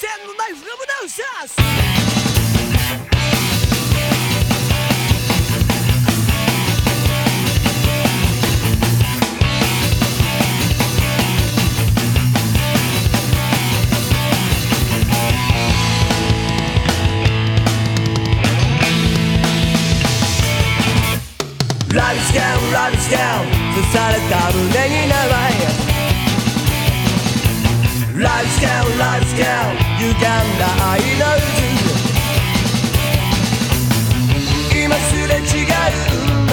Ten life revolutions. Life scan, life scan 刺された胸に名前 ライフスケールライフスケール歪んだ愛の渦今すれ違う運命。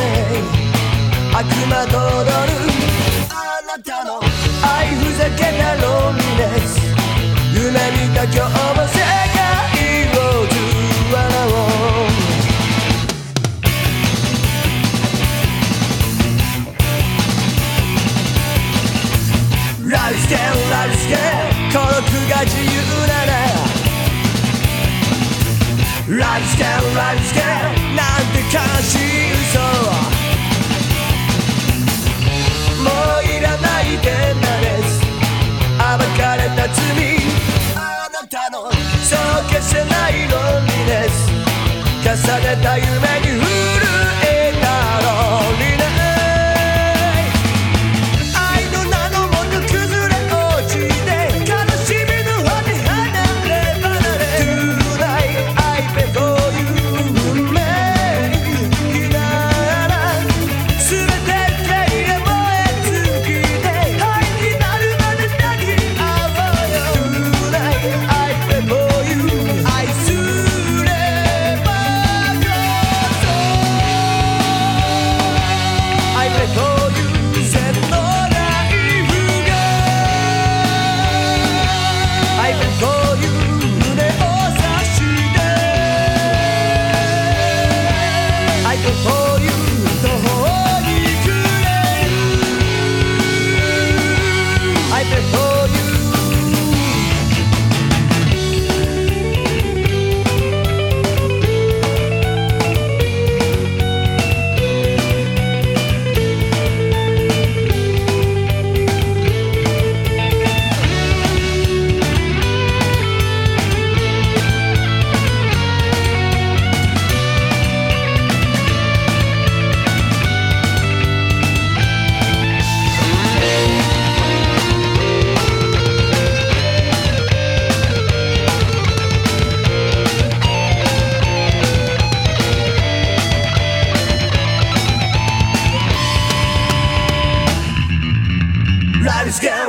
悪魔と踊る。あなたの愛ふざけたロンリネス。夢見た今日も。が自由なら。ライフスケールライフスケールなんて悲しい嘘。もういらないテンダネス暴かれた罪。あなたのそう消せないロンリネス。重ねた夢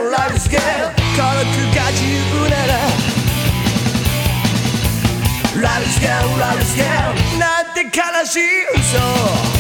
ライフスケール孤独が自由ならライフスケールライフスケールなんて悲しい嘘。